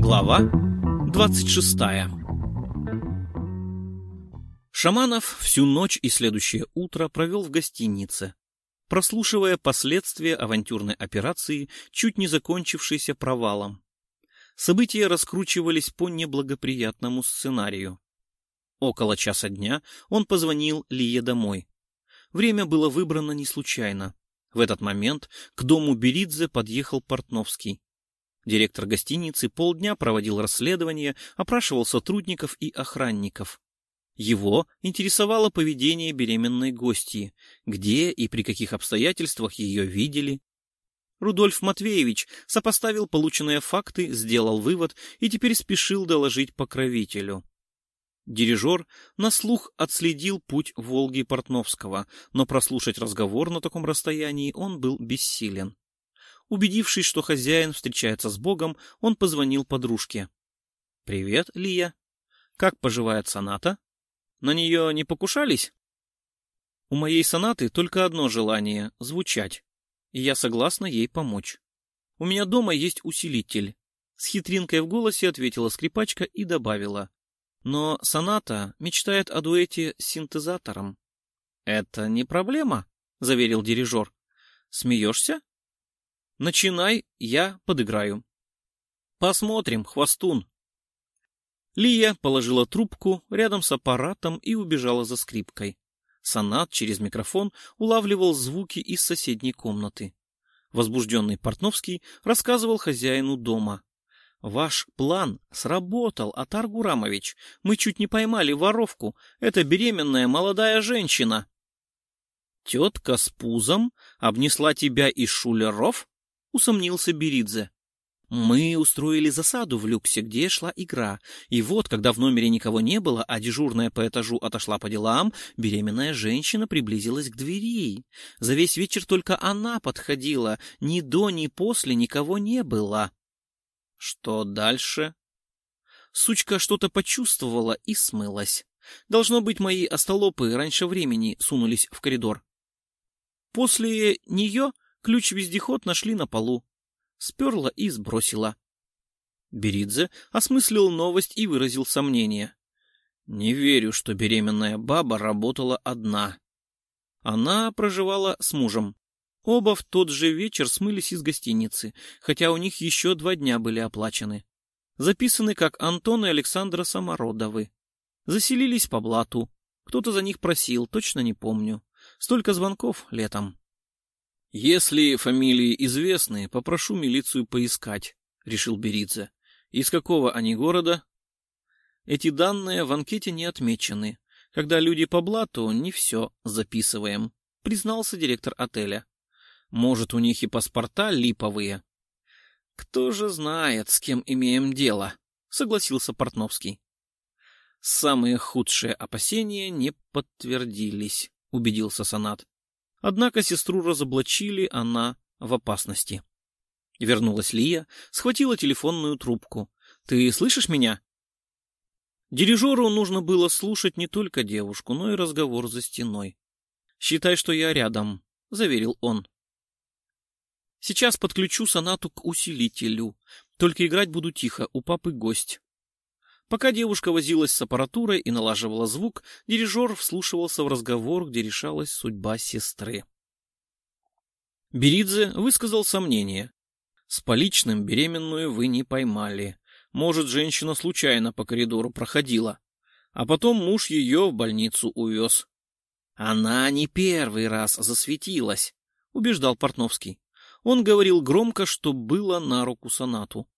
Глава 26 Шаманов всю ночь и следующее утро провел в гостинице, прослушивая последствия авантюрной операции, чуть не закончившейся провалом. События раскручивались по неблагоприятному сценарию. Около часа дня он позвонил Лие домой. Время было выбрано не случайно. В этот момент к дому Беридзе подъехал Портновский. Директор гостиницы полдня проводил расследование, опрашивал сотрудников и охранников. Его интересовало поведение беременной гостьи, где и при каких обстоятельствах ее видели. Рудольф Матвеевич сопоставил полученные факты, сделал вывод и теперь спешил доложить покровителю. Дирижер на слух отследил путь Волги Портновского, но прослушать разговор на таком расстоянии он был бессилен. Убедившись, что хозяин встречается с Богом, он позвонил подружке. «Привет, Лия. Как поживает соната? На нее не покушались?» «У моей сонаты только одно желание — звучать, и я согласна ей помочь. У меня дома есть усилитель». С хитринкой в голосе ответила скрипачка и добавила. Но соната мечтает о дуэте с синтезатором. «Это не проблема», — заверил дирижер. «Смеешься?» «Начинай, я подыграю». «Посмотрим, хвостун». Лия положила трубку рядом с аппаратом и убежала за скрипкой. Сонат через микрофон улавливал звуки из соседней комнаты. Возбужденный Портновский рассказывал хозяину дома. Ваш план сработал, Атар Гурамович. Мы чуть не поймали воровку. Это беременная молодая женщина. Тетка с пузом обнесла тебя из шулеров? Усомнился Беридзе. Мы устроили засаду в люксе, где шла игра. И вот, когда в номере никого не было, а дежурная по этажу отошла по делам, беременная женщина приблизилась к двери. За весь вечер только она подходила. Ни до, ни после никого не было. Что дальше? Сучка что-то почувствовала и смылась. Должно быть, мои остолопы раньше времени сунулись в коридор. После нее ключ-вездеход нашли на полу. Сперла и сбросила. Беридзе осмыслил новость и выразил сомнение. Не верю, что беременная баба работала одна. Она проживала с мужем. Оба в тот же вечер смылись из гостиницы, хотя у них еще два дня были оплачены. Записаны как Антон и Александра Самородовы. Заселились по блату. Кто-то за них просил, точно не помню. Столько звонков летом. «Если фамилии известны, попрошу милицию поискать», — решил Беридзе. «Из какого они города?» Эти данные в анкете не отмечены. Когда люди по блату, не все записываем, признался директор отеля. Может, у них и паспорта липовые? Кто же знает, с кем имеем дело, согласился Портновский. Самые худшие опасения не подтвердились, убедился Санат. Однако сестру разоблачили, она в опасности. Вернулась Лия, схватила телефонную трубку. «Ты слышишь меня?» Дирижеру нужно было слушать не только девушку, но и разговор за стеной. «Считай, что я рядом», — заверил он. Сейчас подключу сонату к усилителю. Только играть буду тихо, у папы гость. Пока девушка возилась с аппаратурой и налаживала звук, дирижер вслушивался в разговор, где решалась судьба сестры. Беридзе высказал сомнение. «С поличным беременную вы не поймали. Может, женщина случайно по коридору проходила. А потом муж ее в больницу увез». «Она не первый раз засветилась», — убеждал Портновский. Он говорил громко, что было на руку сонату.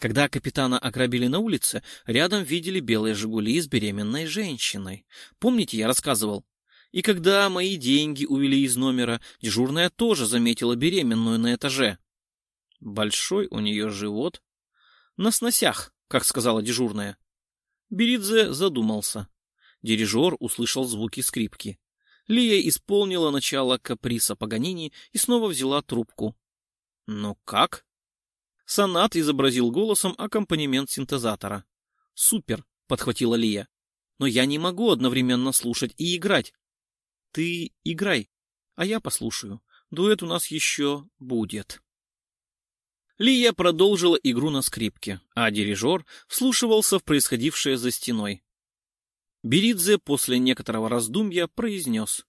Когда капитана ограбили на улице, рядом видели белые «Жигули» с беременной женщиной. Помните, я рассказывал? И когда мои деньги увели из номера, дежурная тоже заметила беременную на этаже. Большой у нее живот. На сносях, как сказала дежурная. Беридзе задумался. Дирижер услышал звуки скрипки. Лия исполнила начало каприса Паганини и снова взяла трубку. «Ну как?» Сонат изобразил голосом аккомпанемент синтезатора. «Супер!» — подхватила Лия. «Но я не могу одновременно слушать и играть». «Ты играй, а я послушаю. Дуэт у нас еще будет. Лия продолжила игру на скрипке, а дирижер вслушивался в происходившее за стеной. Беридзе после некоторого раздумья произнес.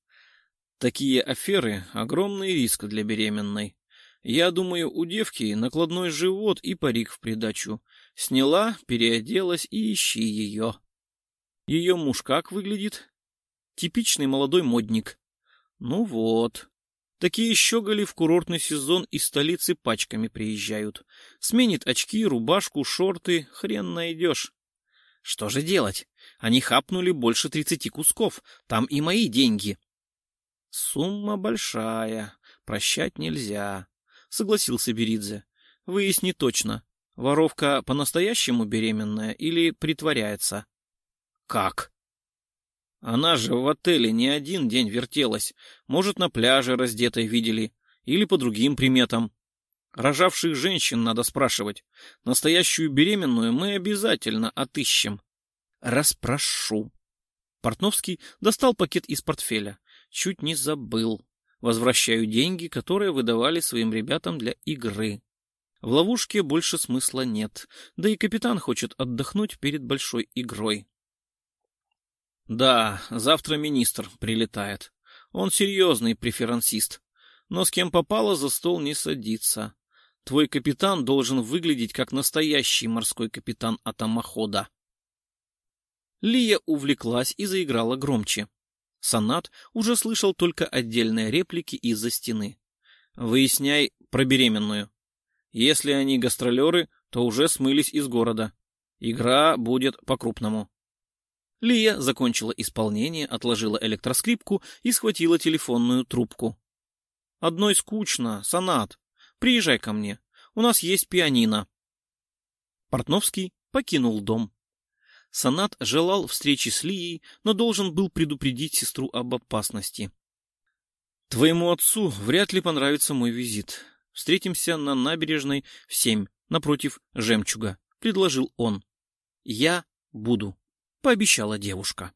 Такие аферы — огромный риск для беременной. Я думаю, у девки накладной живот и парик в придачу. Сняла, переоделась и ищи ее. Ее муж как выглядит? Типичный молодой модник. Ну вот. Такие щеголи в курортный сезон из столицы пачками приезжают. Сменит очки, рубашку, шорты, хрен найдешь. Что же делать? Они хапнули больше тридцати кусков. Там и мои деньги. Сумма большая. Прощать нельзя согласился Беридзе. Выясни точно, воровка по-настоящему беременная или притворяется? Как? Она же в отеле не один день вертелась. Может, на пляже раздетой видели. Или по другим приметам. Рожавших женщин надо спрашивать. Настоящую беременную мы обязательно отыщем. Распрошу. Портновский достал пакет из портфеля. Чуть не забыл. Возвращаю деньги, которые выдавали своим ребятам для игры. В ловушке больше смысла нет, да и капитан хочет отдохнуть перед большой игрой. Да, завтра министр прилетает. Он серьезный преферансист, но с кем попало за стол не садится. Твой капитан должен выглядеть как настоящий морской капитан атомохода. Лия увлеклась и заиграла громче. Санат уже слышал только отдельные реплики из-за стены. «Выясняй про беременную. Если они гастролеры, то уже смылись из города. Игра будет по-крупному». Лия закончила исполнение, отложила электроскрипку и схватила телефонную трубку. «Одной скучно, Санат. Приезжай ко мне. У нас есть пианино». Портновский покинул дом. Санат желал встречи с Лией, но должен был предупредить сестру об опасности. «Твоему отцу вряд ли понравится мой визит. Встретимся на набережной в семь, напротив жемчуга», — предложил он. «Я буду», — пообещала девушка.